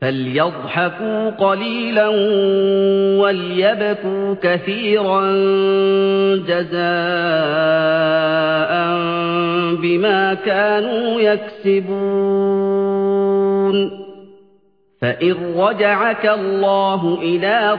فليضحكوا قليلا وليبكوا كثيرا جزاء بما كانوا يكسبون فإن رجعك الله إلى